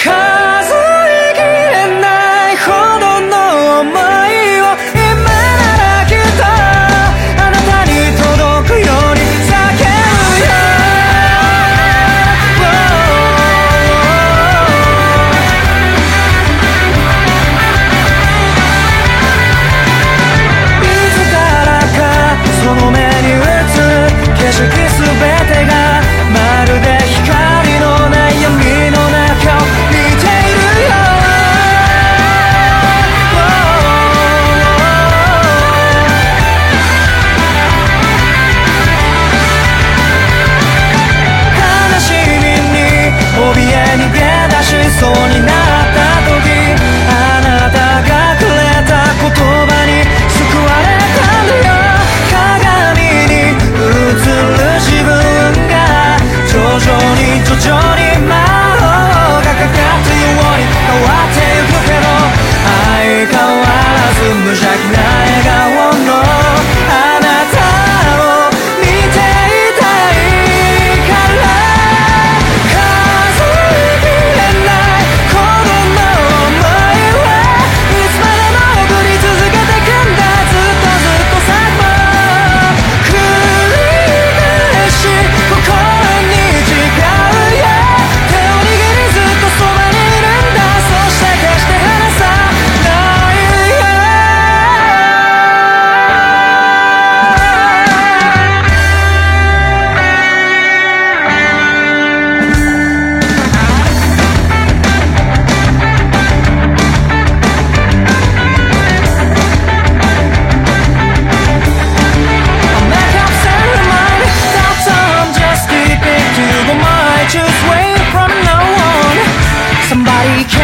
Come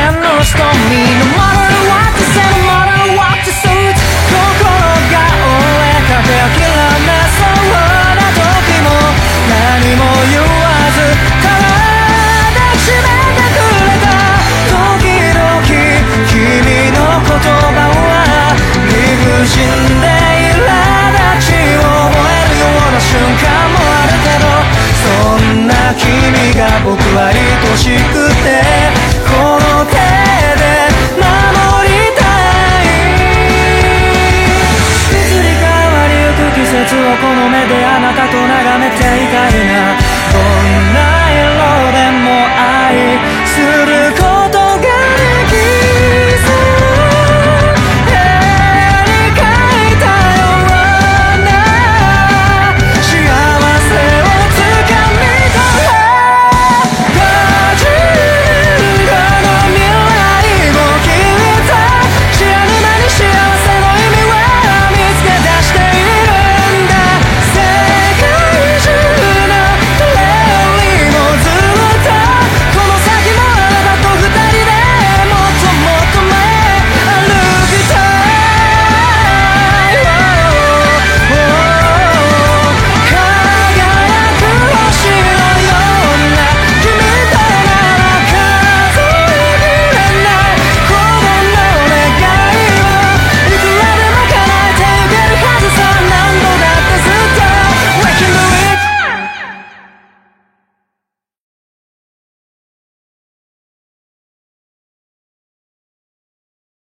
は愛しく と眺めていたいな。どんな色でも愛する